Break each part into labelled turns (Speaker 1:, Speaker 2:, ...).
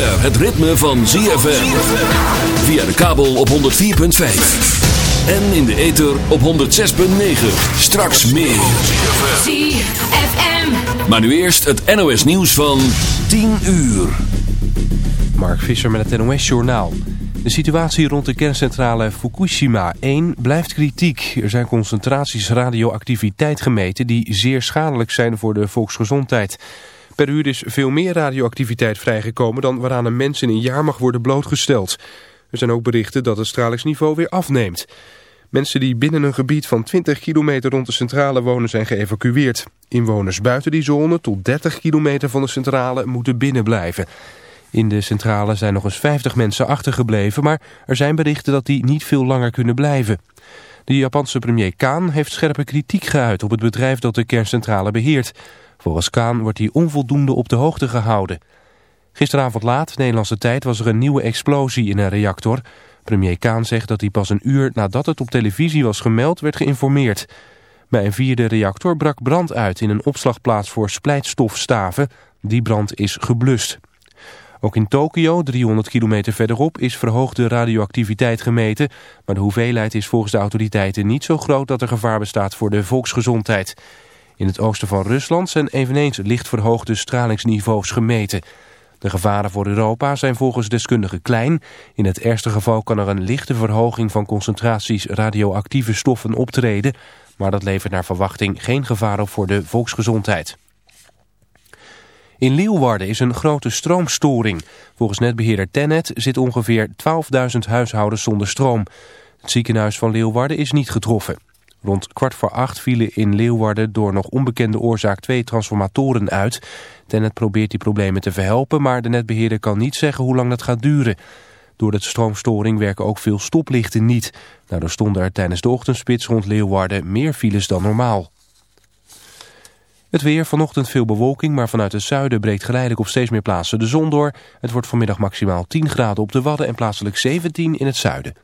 Speaker 1: Het ritme van ZFM. Via de kabel op 104.5. En in de ether op 106.9. Straks meer. ZFM. Maar nu eerst het NOS nieuws van 10 uur.
Speaker 2: Mark Visser met het NOS Journaal. De situatie rond de kerncentrale Fukushima 1 blijft kritiek. Er zijn concentraties radioactiviteit gemeten die zeer schadelijk zijn voor de volksgezondheid. Per uur is veel meer radioactiviteit vrijgekomen dan waaraan een mens in een jaar mag worden blootgesteld. Er zijn ook berichten dat het stralingsniveau weer afneemt. Mensen die binnen een gebied van 20 kilometer rond de centrale wonen zijn geëvacueerd. Inwoners buiten die zone tot 30 kilometer van de centrale moeten binnenblijven. In de centrale zijn nog eens 50 mensen achtergebleven, maar er zijn berichten dat die niet veel langer kunnen blijven. De Japanse premier Kaan heeft scherpe kritiek geuit op het bedrijf dat de kerncentrale beheert. Volgens Kaan wordt hij onvoldoende op de hoogte gehouden. Gisteravond laat, Nederlandse tijd, was er een nieuwe explosie in een reactor. Premier Kaan zegt dat hij pas een uur nadat het op televisie was gemeld werd geïnformeerd. Bij een vierde reactor brak brand uit in een opslagplaats voor splijtstofstaven. Die brand is geblust. Ook in Tokio, 300 kilometer verderop, is verhoogde radioactiviteit gemeten. Maar de hoeveelheid is volgens de autoriteiten niet zo groot dat er gevaar bestaat voor de volksgezondheid. In het oosten van Rusland zijn eveneens licht verhoogde stralingsniveaus gemeten. De gevaren voor Europa zijn volgens deskundigen klein. In het ergste geval kan er een lichte verhoging van concentraties radioactieve stoffen optreden. Maar dat levert naar verwachting geen gevaar op voor de volksgezondheid. In Leeuwarden is een grote stroomstoring. Volgens netbeheerder Tennet zit ongeveer 12.000 huishoudens zonder stroom. Het ziekenhuis van Leeuwarden is niet getroffen. Rond kwart voor acht vielen in Leeuwarden door nog onbekende oorzaak twee transformatoren uit. Tennet probeert die problemen te verhelpen, maar de netbeheerder kan niet zeggen hoe lang dat gaat duren. Door de stroomstoring werken ook veel stoplichten niet. Daardoor stonden er tijdens de ochtendspits rond Leeuwarden meer files dan normaal. Het weer, vanochtend veel bewolking, maar vanuit het zuiden breekt geleidelijk op steeds meer plaatsen de zon door. Het wordt vanmiddag maximaal 10 graden op de Wadden en plaatselijk 17 in het zuiden.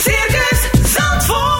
Speaker 3: Circus Zandvoort.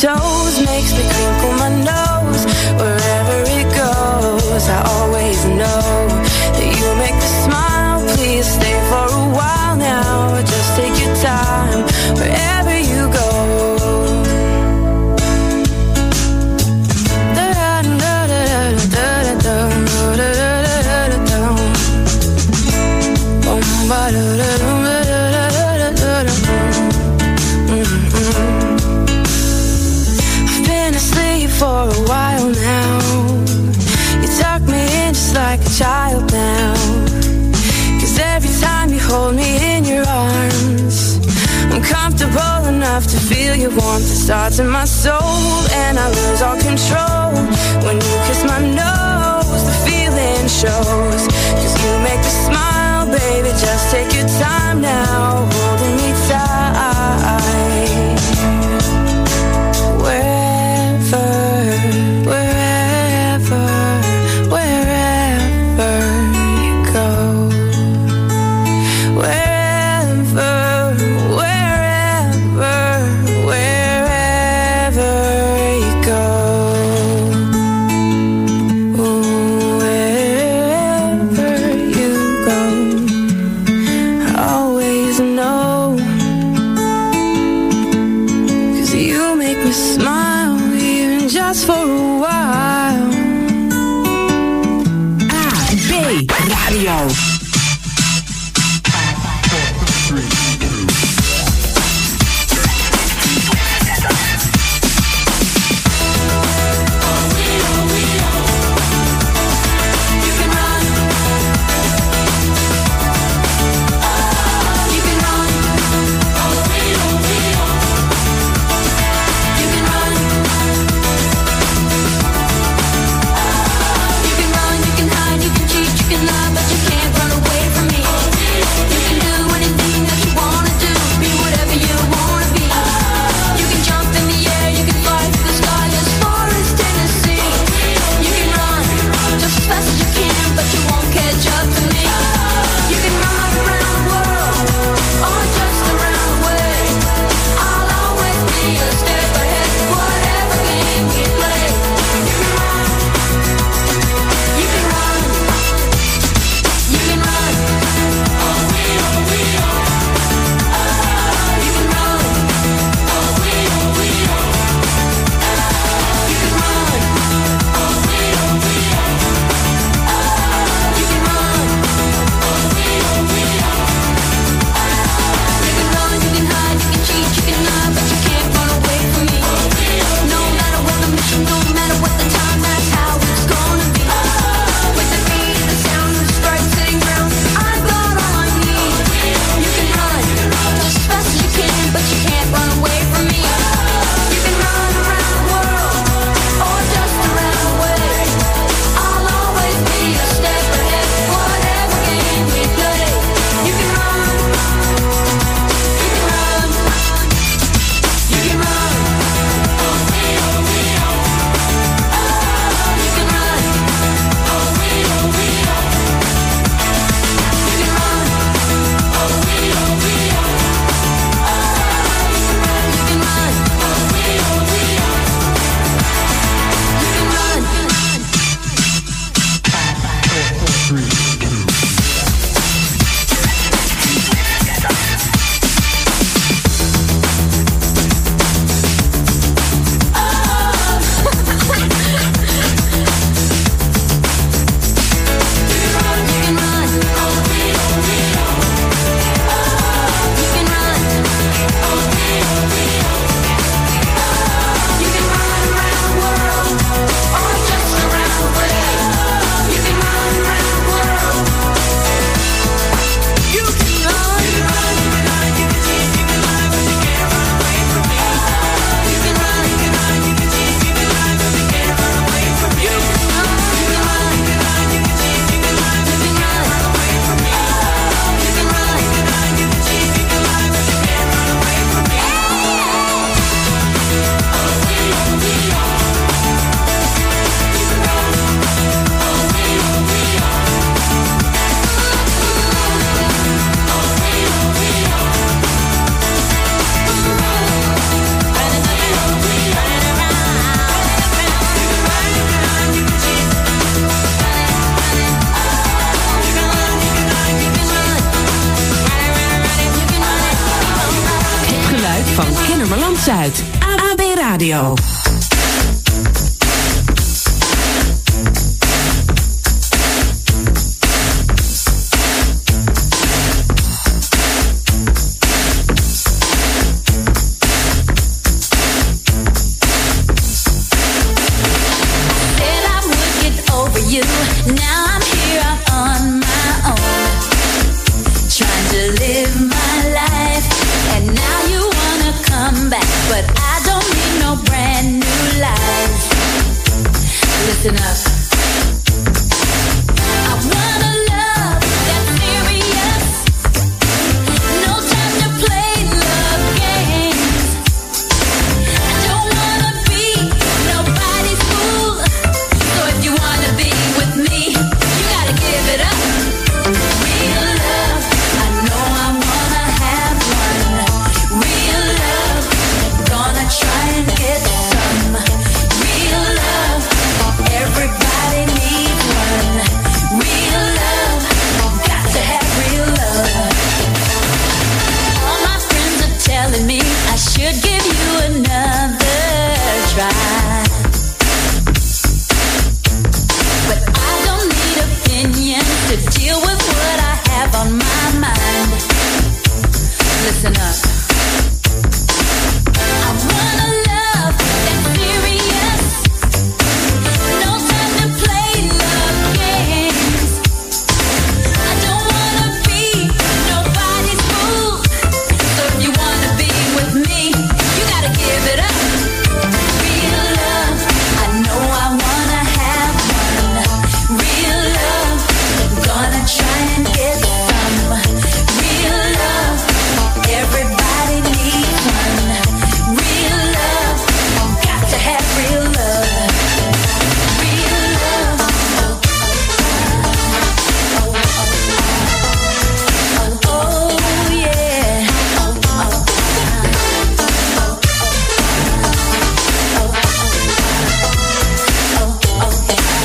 Speaker 3: So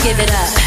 Speaker 4: Give it
Speaker 3: up.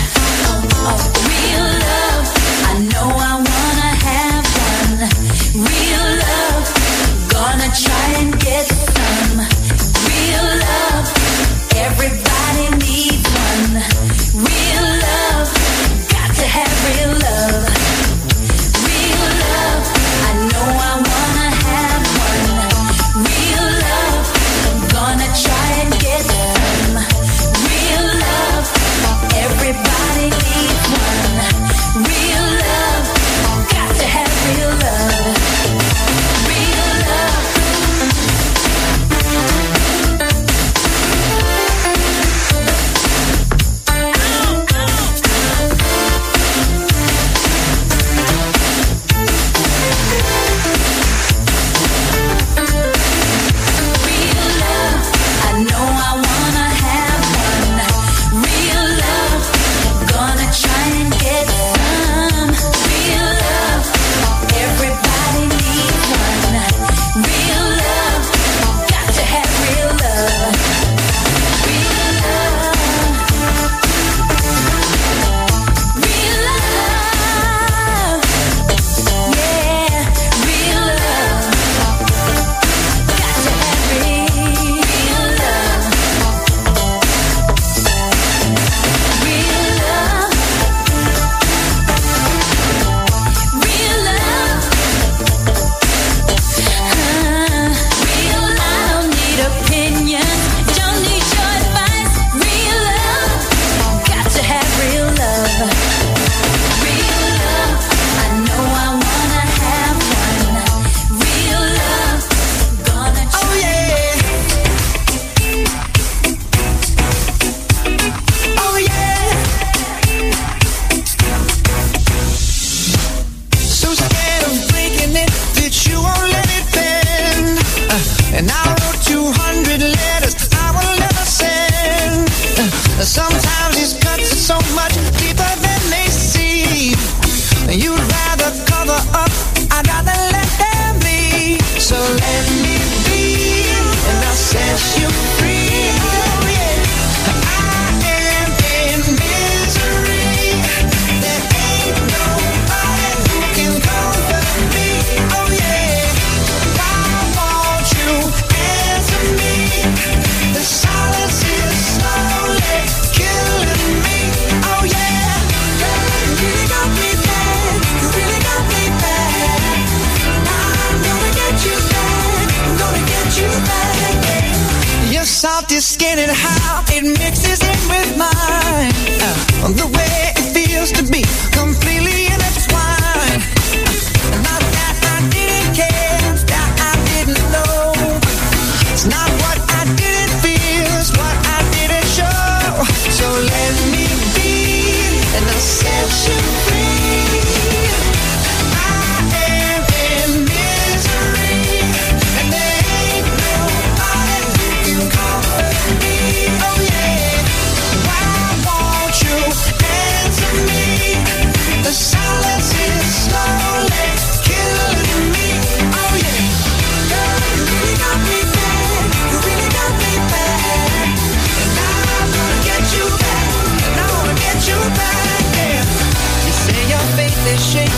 Speaker 5: shake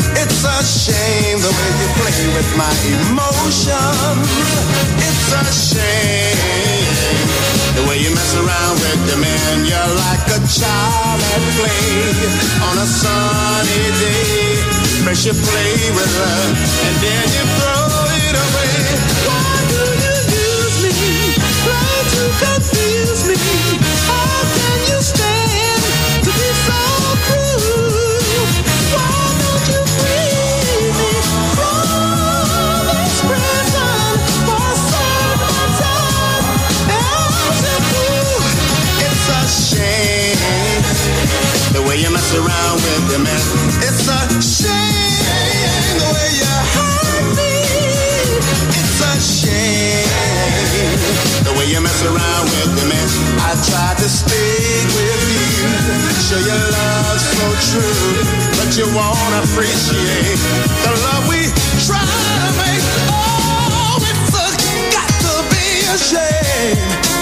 Speaker 5: It's a shame the way you play with my emotions. It's a shame the way you mess around with the man. You're like a child at play on a sunny day. First you play with her, and then you throw way you mess around with your man. It's a shame the way you hurt me. It's a shame the way you mess around with your man. I tried to speak with you, show your love so true, but you won't appreciate the love we try to make. Oh, it's a, got to be a shame.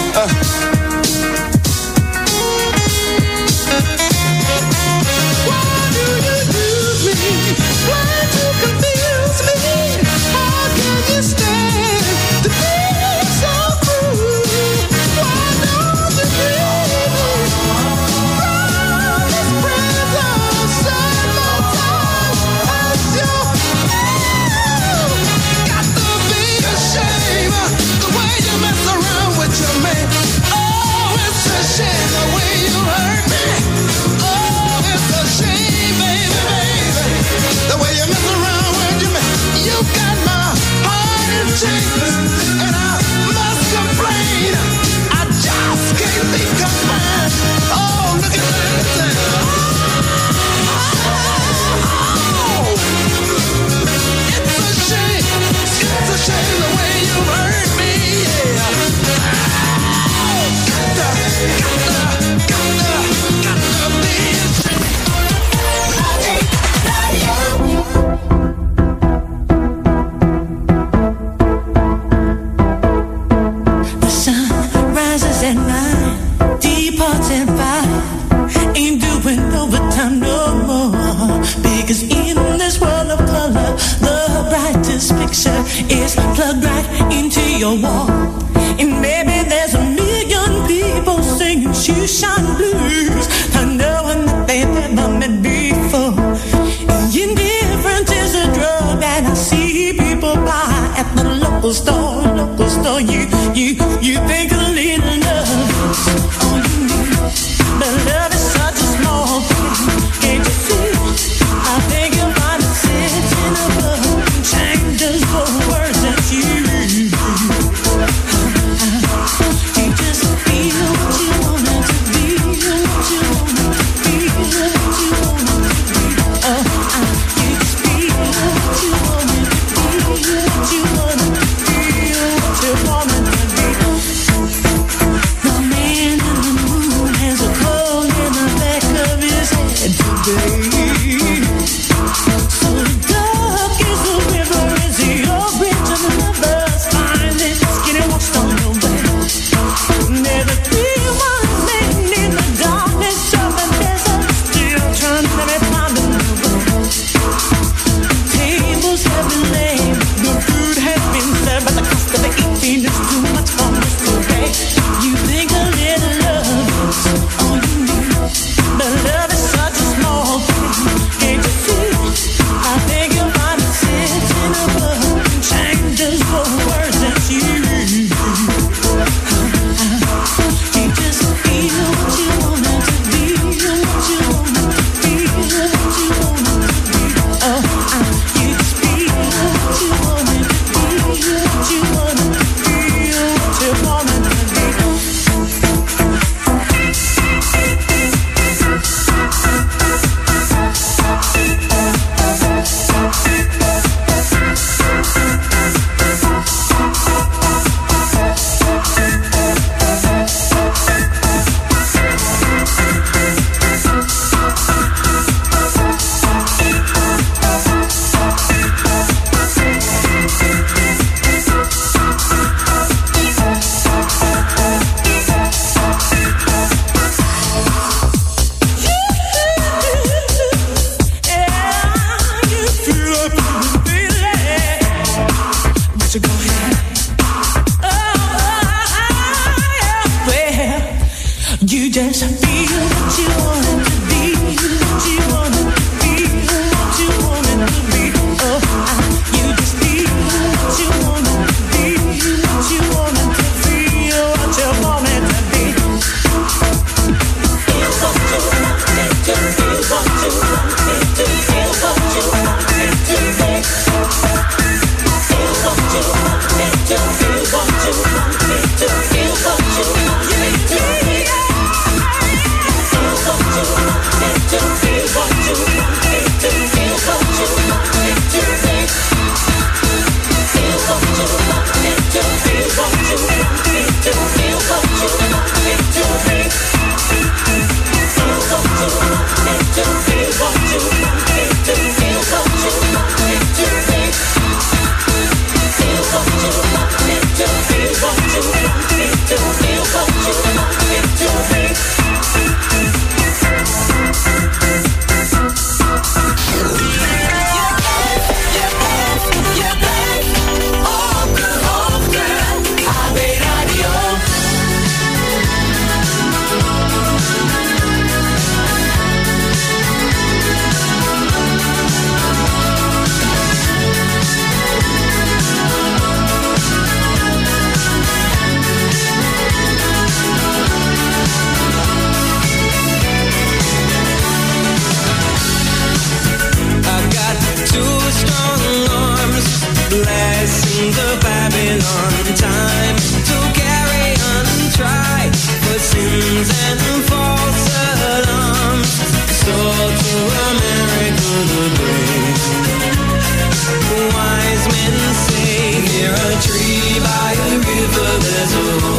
Speaker 6: There's a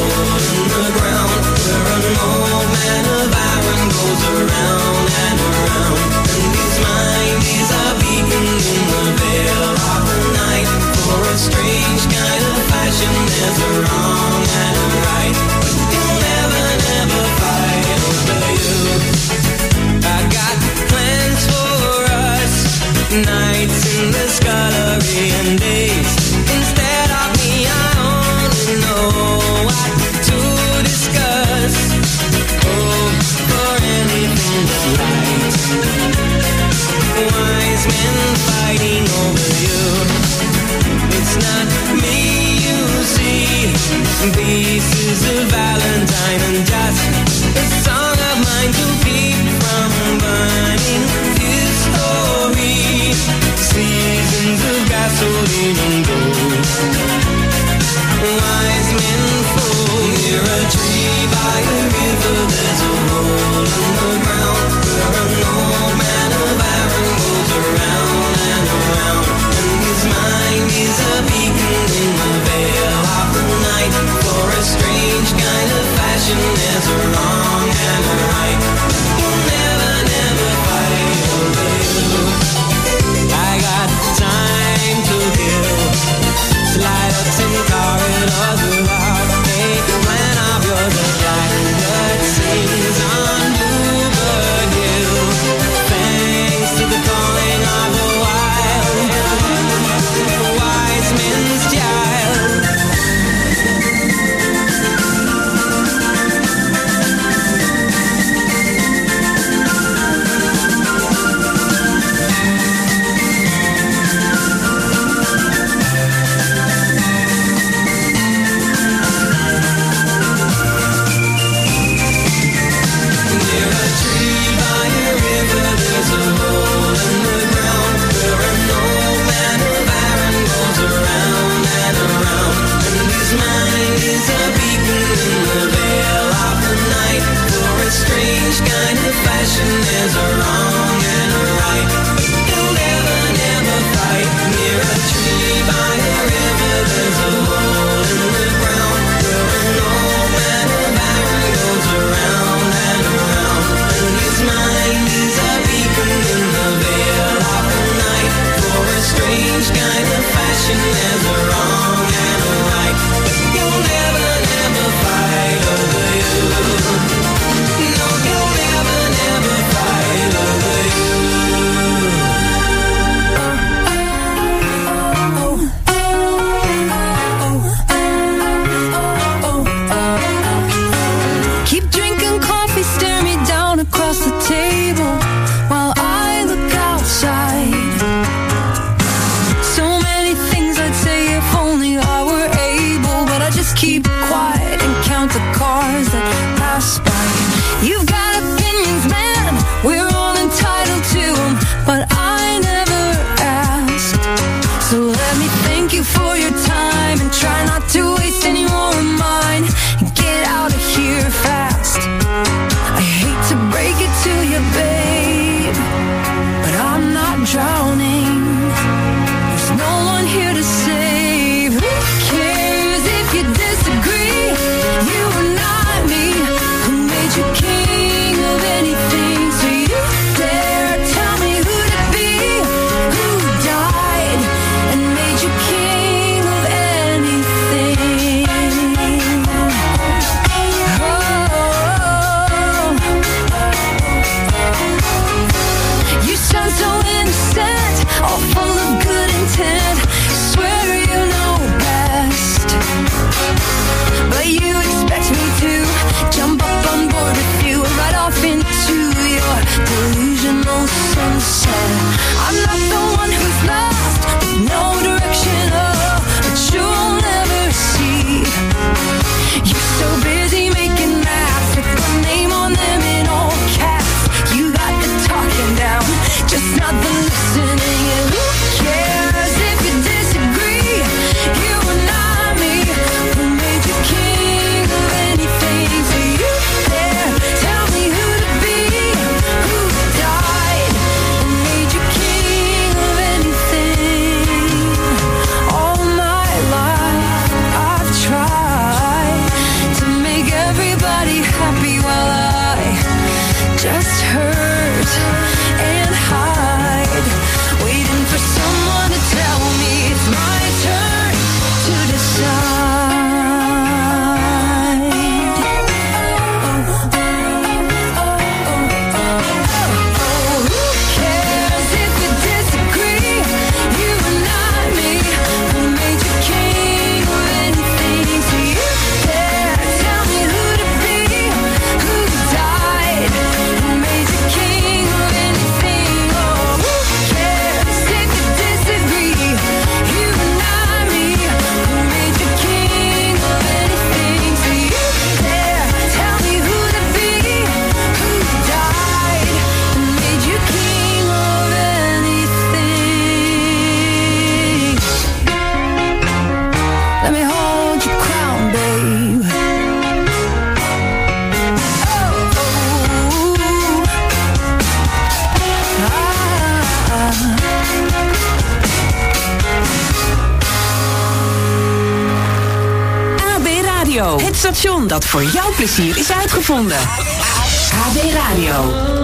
Speaker 7: dat voor jouw plezier is uitgevonden. AB Radio.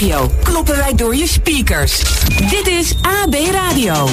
Speaker 8: regio kloppen wij door je speakers. Dit is AB Radio.